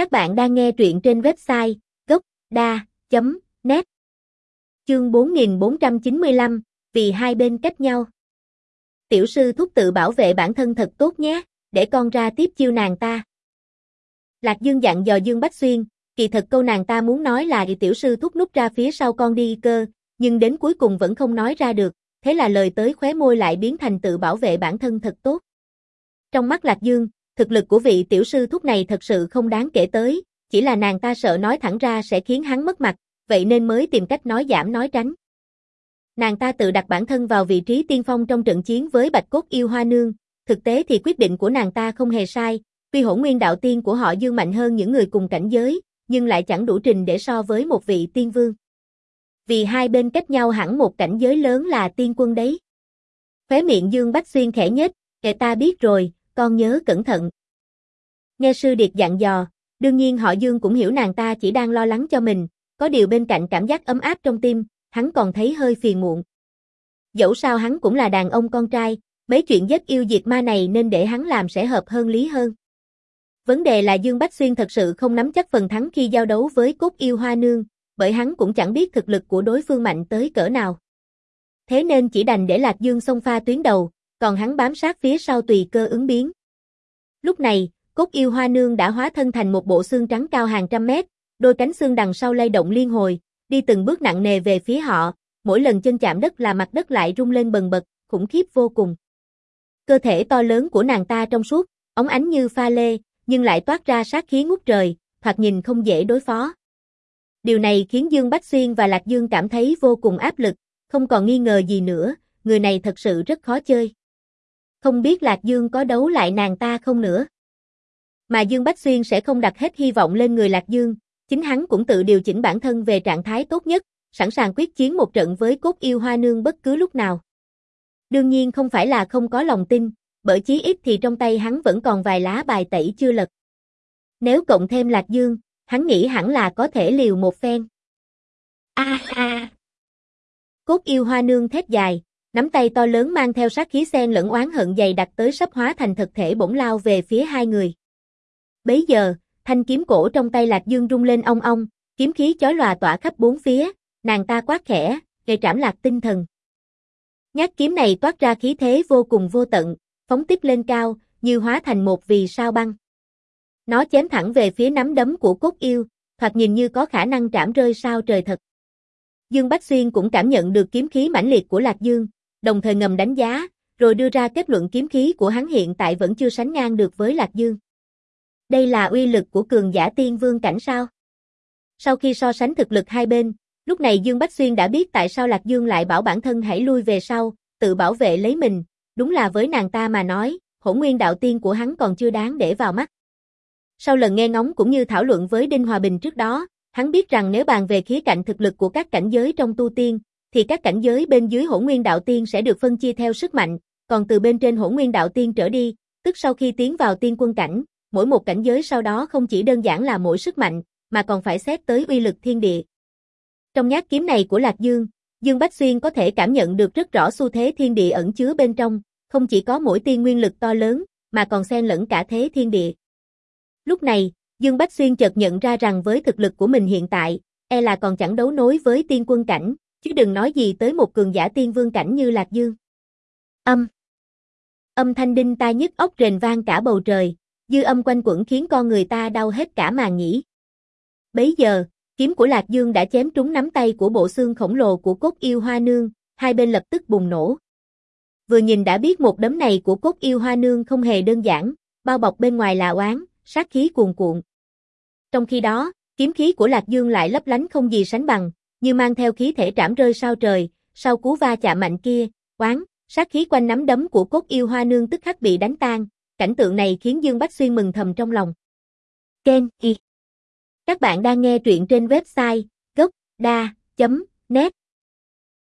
Các bạn đang nghe truyện trên website gốc.da.net Chương 4495, vì hai bên cách nhau. Tiểu sư thúc tự bảo vệ bản thân thật tốt nhé, để con ra tiếp chiêu nàng ta. Lạc Dương dặn dò Dương Bách Xuyên, kỳ thật câu nàng ta muốn nói là tiểu sư thúc núp ra phía sau con đi cơ, nhưng đến cuối cùng vẫn không nói ra được, thế là lời tới khóe môi lại biến thành tự bảo vệ bản thân thật tốt. Trong mắt Lạc Dương, thực lực của vị tiểu sư thúc này thật sự không đáng kể tới, chỉ là nàng ta sợ nói thẳng ra sẽ khiến hắn mất mặt, vậy nên mới tìm cách nói giảm nói tránh. Nàng ta tự đặt bản thân vào vị trí tiên phong trong trận chiến với Bạch Cốt Yêu Hoa Nương, thực tế thì quyết định của nàng ta không hề sai, tuy hỗn nguyên đạo tiên của họ dương mạnh hơn những người cùng cảnh giới, nhưng lại chẳng đủ trình để so với một vị tiên vương. Vì hai bên cách nhau hẳn một cảnh giới lớn là tiên quân đấy. Khóe miệng Dương Bách Xuyên khẽ nhếch, kệ ta biết rồi, con nhớ cẩn thận. Nghe sư điệt dặn dò, đương nhiên họ Dương cũng hiểu nàng ta chỉ đang lo lắng cho mình, có điều bên cạnh cảm giác ấm áp trong tim, hắn còn thấy hơi phiền muộn. Dẫu sao hắn cũng là đàn ông con trai, mấy chuyện giết yêu diệt ma này nên để hắn làm sẽ hợp hơn lý hơn. Vấn đề là Dương Bách Xuyên thật sự không nắm chắc phần thắng khi giao đấu với cốt yêu hoa nương, bởi hắn cũng chẳng biết thực lực của đối phương mạnh tới cỡ nào. Thế nên chỉ đành để Lạc Dương xông pha tuyến đầu, còn hắn bám sát phía sau tùy cơ ứng biến. Lúc này, cốt yêu hoa nương đã hóa thân thành một bộ xương trắng cao hàng trăm mét, đôi cánh xương đằng sau lay động liên hồi, đi từng bước nặng nề về phía họ, mỗi lần chân chạm đất là mặt đất lại rung lên bần bật, khủng khiếp vô cùng. Cơ thể to lớn của nàng ta trong suốt, ống ánh như pha lê, nhưng lại toát ra sát khí ngút trời, thoạt nhìn không dễ đối phó. Điều này khiến Dương Bách Xuyên và Lạc Dương cảm thấy vô cùng áp lực, không còn nghi ngờ gì nữa, người này thật sự rất khó chơi. Không biết Lạc Dương có đấu lại nàng ta không nữa. Mà Dương Bách Xuyên sẽ không đặt hết hy vọng lên người Lạc Dương, chính hắn cũng tự điều chỉnh bản thân về trạng thái tốt nhất, sẵn sàng quyết chiến một trận với cốt yêu hoa nương bất cứ lúc nào. Đương nhiên không phải là không có lòng tin, bởi chí ít thì trong tay hắn vẫn còn vài lá bài tẩy chưa lật. Nếu cộng thêm Lạc Dương, hắn nghĩ hẳn là có thể liều một phen. A a. Cốt yêu hoa nương thét dài, nắm tay to lớn mang theo sát khí xen lẫn oán hận dày đặc tới sắp hóa thành thực thể bổng lao về phía hai người. Bấy giờ, thanh kiếm cổ trong tay Lạc Dương rung lên ong ong, kiếm khí chói lòa tỏa khắp bốn phía, nàng ta quát khẽ, gây trảm lạc tinh thần. Nhát kiếm này toát ra khí thế vô cùng vô tận, phóng tiếp lên cao, như hóa thành một vì sao băng. Nó chém thẳng về phía nắm đấm của cốt yêu, thoạt nhìn như có khả năng trảm rơi sao trời thật. Dương Bách Xuyên cũng cảm nhận được kiếm khí mãnh liệt của Lạc Dương, đồng thời ngầm đánh giá, rồi đưa ra kết luận kiếm khí của hắn hiện tại vẫn chưa sánh ngang được với Lạc Dương. Đây là uy lực của cường giả tiên vương cảnh sao? Sau khi so sánh thực lực hai bên, lúc này Dương Bách Xuyên đã biết tại sao Lạc Dương lại bảo bản thân hãy lui về sau, tự bảo vệ lấy mình, đúng là với nàng ta mà nói, hỗn nguyên đạo tiên của hắn còn chưa đáng để vào mắt. Sau lần nghe ngóng cũng như thảo luận với Đinh Hòa Bình trước đó, hắn biết rằng nếu bàn về khía cạnh thực lực của các cảnh giới trong tu tiên, thì các cảnh giới bên dưới hỗn nguyên đạo tiên sẽ được phân chia theo sức mạnh, còn từ bên trên hỗn nguyên đạo tiên trở đi, tức sau khi tiến vào tiên quân cảnh, mỗi một cảnh giới sau đó không chỉ đơn giản là mỗi sức mạnh, mà còn phải xét tới uy lực thiên địa. Trong nhát kiếm này của Lạc Dương, Dương Bách Xuyên có thể cảm nhận được rất rõ xu thế thiên địa ẩn chứa bên trong, không chỉ có mỗi tiên nguyên lực to lớn, mà còn xen lẫn cả thế thiên địa. Lúc này, Dương Bách Xuyên chợt nhận ra rằng với thực lực của mình hiện tại, e là còn chẳng đấu nối với tiên quân cảnh, chứ đừng nói gì tới một cường giả tiên vương cảnh như Lạc Dương. Âm Âm thanh đinh tai nhức óc rền vang cả bầu trời, dư âm quanh quẩn khiến con người ta đau hết cả màng nhĩ. Bấy giờ, kiếm của Lạc Dương đã chém trúng nắm tay của bộ xương khổng lồ của cốt yêu hoa nương, hai bên lập tức bùng nổ. Vừa nhìn đã biết một đấm này của cốt yêu hoa nương không hề đơn giản, bao bọc bên ngoài là oán, sát khí cuồn cuộn. Trong khi đó, kiếm khí của Lạc Dương lại lấp lánh không gì sánh bằng, như mang theo khí thể trảm rơi sao trời, sau cú va chạm mạnh kia, oán, sát khí quanh nắm đấm của cốt yêu hoa nương tức khắc bị đánh tan, cảnh tượng này khiến Dương Bách Xuyên mừng thầm trong lòng. Ken Y Các bạn đang nghe truyện trên website gocda.net